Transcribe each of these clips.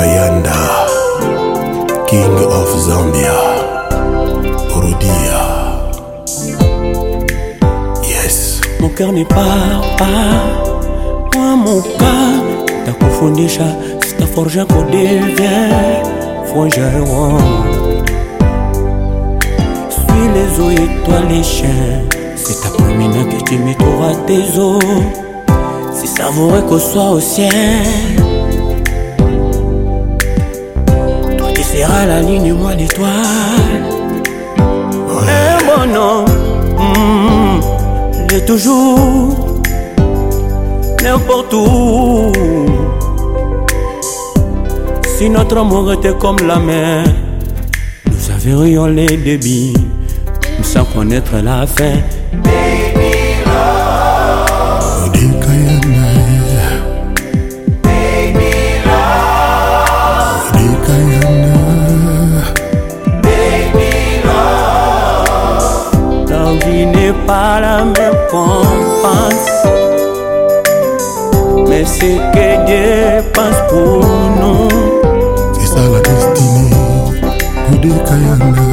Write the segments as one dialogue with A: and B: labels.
A: Kayanda, King of Zambia, Rudia. Yes.
B: Mon cœur n'est pas pas moi mon cas takufundisha sitaforja kodevien forgeron Suis les eaux et toi les chiens. C'est ta promenade que tu me trouveras tes eaux. C'est savoureux qu'au soit au ciel La ligne, moi l'étoile Un bon homme il est toujours n'importe où. Si notre amour était comme la mer, nous averions les débits sans connaître la fin. Mais c'est que Dieu pense pour nous.
A: C'est ça la destinée. Ode Kayanda.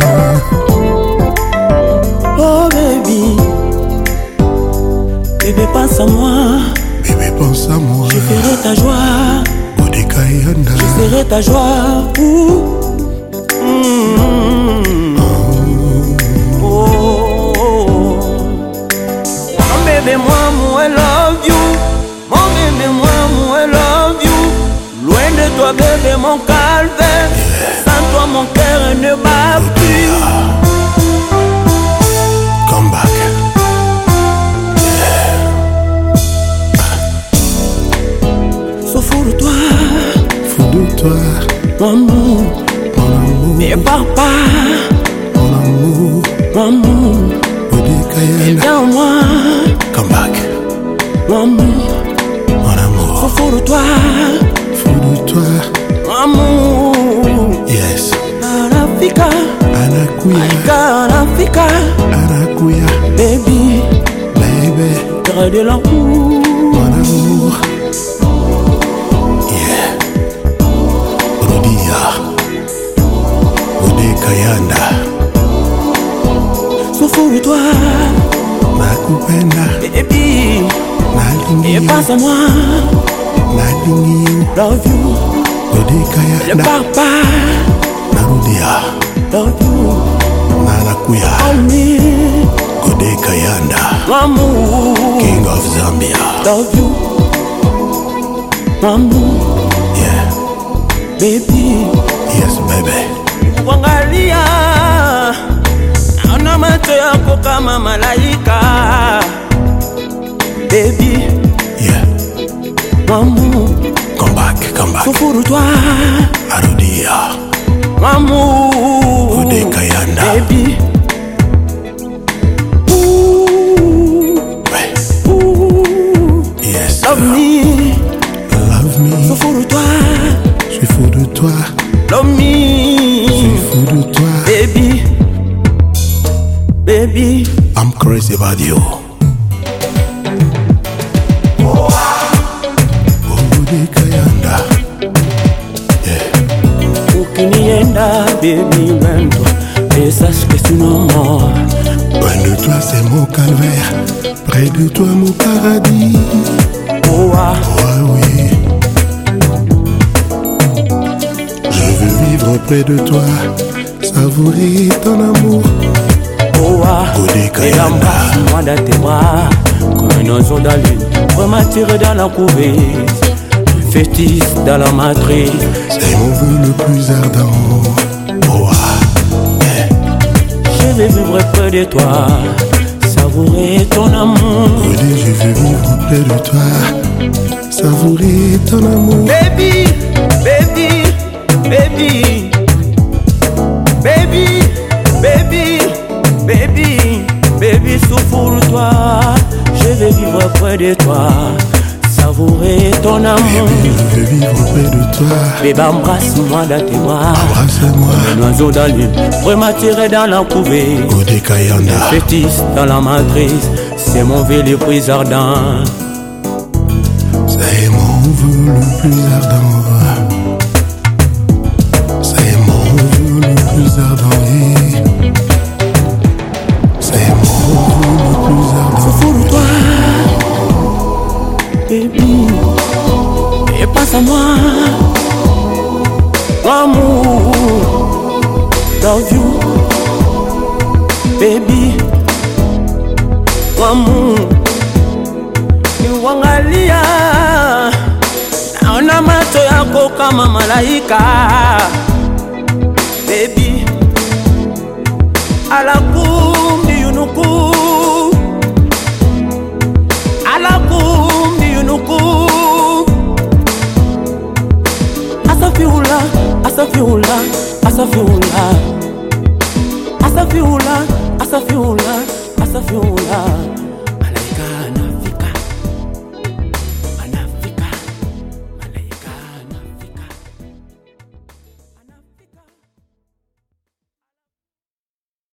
B: Oh baby, bébé pense à moi.
A: Bébé, pense à moi.
B: Je ferai ta joie.
A: Ode Kayanda.
B: Je serai ta joie. Ouh. Mm. Toi, bébé, mon calvaire. Sans toi, mon cœur ne bat plus.
A: Come back.
B: Sauf pour toi,
A: Fou de toi,
B: mon amour.
A: mon amour,
B: Mais papa,
A: mon amour.
B: mon amour. Viens moi,
A: Come back.
B: mon amour. Anafika,
A: Anakuya.
B: Aika, Anafika,
A: Anakuya.
B: baby,
A: Baby.
B: cœur de l'amour.
A: Mon amour. Yeah. Rudia. Ode Kayanda.
B: Sauf pour toi,
A: Nakupenda.
B: baby,
A: Nalingi
B: et
A: you.
B: pense à moi,
A: Nalingi you.
B: love you.
A: Ode
B: Le
A: Kayanda.
B: papa,
A: Nanakuya.
B: On me,
A: Ode Kayanda.
B: amour,
A: King of Zambia.
B: love you. Amour,
A: Yeah.
B: baby.
A: Yes, baby.
B: kuangalia naona macho yako kama malaika bebi
A: Yeah.
B: mamu
A: Come back. Come back.
B: sufuru twa
A: Arudia.
B: mamu
A: Ode Kayanda.
B: bebi
A: Ode Kayanda. Yeah.
B: ukinienda baby wendo et sache que tu
A: Loin de toi, c'est mon calvaire. Près de toi, mon paradis.
B: oh, ah.
A: Oui. Je veux vivre près de toi. Savourer ton amour.
B: Oh, ah.
A: Ode
B: Et
A: Kayanda.
B: embrasse-moi dans tes bras Comme un oiseau dans l'une dans la couvée Fétis dans la matrice
A: C'est mon vœu le plus ardent. Oh, ah. Yeah.
B: Je vais vivre près de toi Savourer ton amour
A: Ode, je veux vivre près de toi. Savourer ton amour.
B: Baby, baby Baby, baby, Je vais vivre près de toi Savourer ton amour
A: je veux vivre près de toi.
B: Bébé, embrasse-moi dans tes bras
A: Embrasse-moi.
B: Un oiseau dans l'une, m'attirer dans la couvée.
A: Ode Kayanda.
B: Fétis dans la matrice, c'est mon vœu le plus ardent.
A: C'est mon vœu le plus ardent. plus ardent
B: pour moi. L'amour, love you, baby. L'amour, niuangalia, naona macho yako kama malaika, baby. Alakum diunuku, alakum diunuku asafiula asafiula asafiula asafiula asafiula